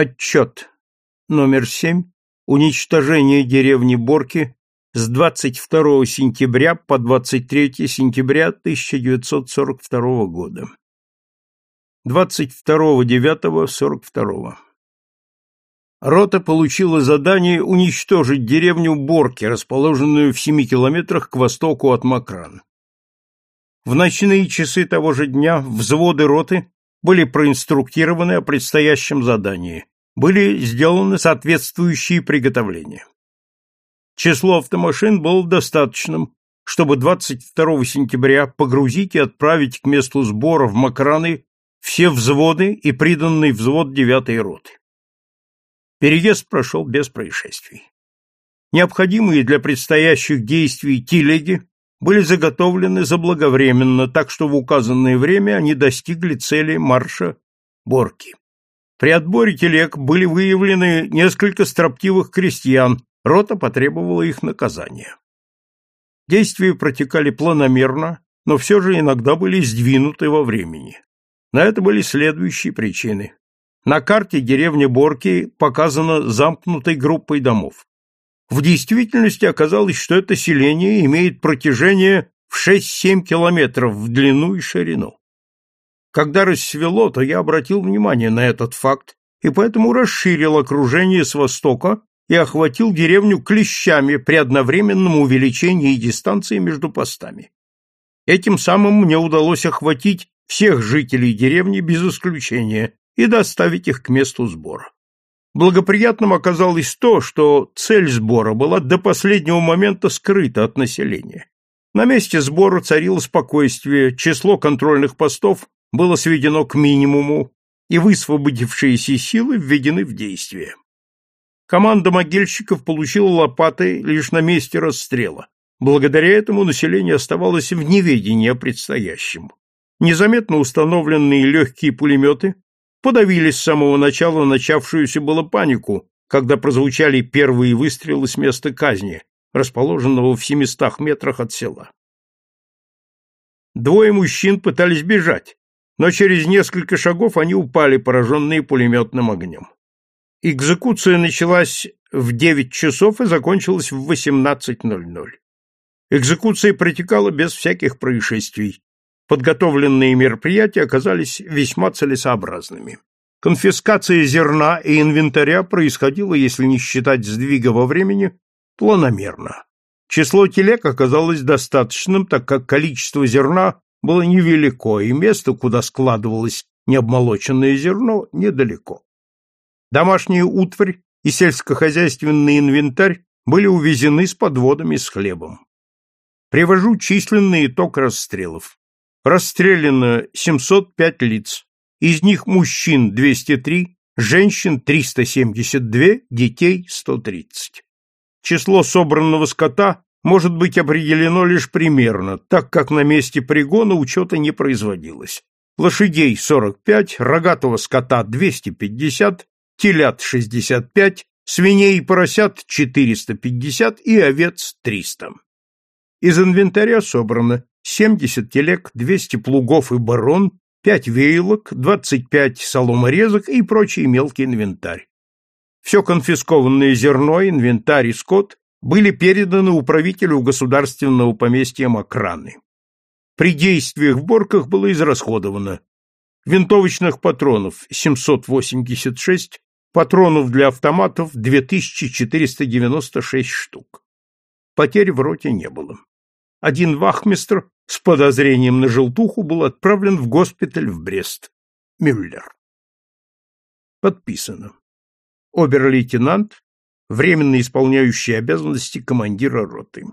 Отчет номер 7. Уничтожение деревни Борки с 22 сентября по 23 сентября 1942 года. 22.09.42. Рота получила задание уничтожить деревню Борки, расположенную в 7 километрах к востоку от Макран. В ночные часы того же дня взводы роты были проинструктированы о предстоящем задании, были сделаны соответствующие приготовления. Число автомашин было достаточным, чтобы 22 сентября погрузить и отправить к месту сбора в Макраны все взводы и приданный взвод 9-й роты. Переезд прошел без происшествий. Необходимые для предстоящих действий телеги были заготовлены заблаговременно, так что в указанное время они достигли цели марша Борки. При отборе телег были выявлены несколько строптивых крестьян, рота потребовала их наказания. Действия протекали планомерно, но все же иногда были сдвинуты во времени. На это были следующие причины. На карте деревня Борки показана замкнутой группой домов. В действительности оказалось, что это селение имеет протяжение в 6-7 километров в длину и ширину. Когда рассвело, то я обратил внимание на этот факт и поэтому расширил окружение с востока и охватил деревню клещами при одновременном увеличении дистанции между постами. Этим самым мне удалось охватить всех жителей деревни без исключения и доставить их к месту сбора. Благоприятным оказалось то, что цель сбора была до последнего момента скрыта от населения. На месте сбора царило спокойствие, число контрольных постов было сведено к минимуму, и высвободившиеся силы введены в действие. Команда могильщиков получила лопаты лишь на месте расстрела. Благодаря этому население оставалось в неведении о предстоящем. Незаметно установленные легкие пулеметы подавили с самого начала начавшуюся было панику, когда прозвучали первые выстрелы с места казни, расположенного в семистах метрах от села. Двое мужчин пытались бежать, но через несколько шагов они упали, пораженные пулеметным огнем. Экзекуция началась в 9 часов и закончилась в 18.00. Экзекуция протекала без всяких происшествий, подготовленные мероприятия оказались весьма целесообразными. Конфискация зерна и инвентаря происходила, если не считать сдвига во времени, планомерно. Число телег оказалось достаточным, так как количество зерна было невелико, и место, куда складывалось необмолоченное зерно, недалеко. Домашняя утварь и сельскохозяйственный инвентарь были увезены с подводами с хлебом. Привожу численный итог расстрелов расстреляно 705 лиц, из них мужчин 203, женщин 372, детей 130. Число собранного скота может быть определено лишь примерно, так как на месте пригона учета не производилось. Лошадей 45, рогатого скота 250, телят 65, свиней и поросят 450 и овец 300. Из инвентаря собрано 70 телег, 200 плугов и барон, 5 веялок, 25 соломорезок и прочий мелкий инвентарь. Все конфискованное зерно, инвентарь и скот были переданы управителю государственного поместья Макраны. При действиях в Борках было израсходовано винтовочных патронов 786, патронов для автоматов 2496 штук. Потерь в роте не было. Один вахмистр с подозрением на желтуху был отправлен в госпиталь в Брест. Мюллер. Подписано. Обер-лейтенант, временно исполняющий обязанности командира роты.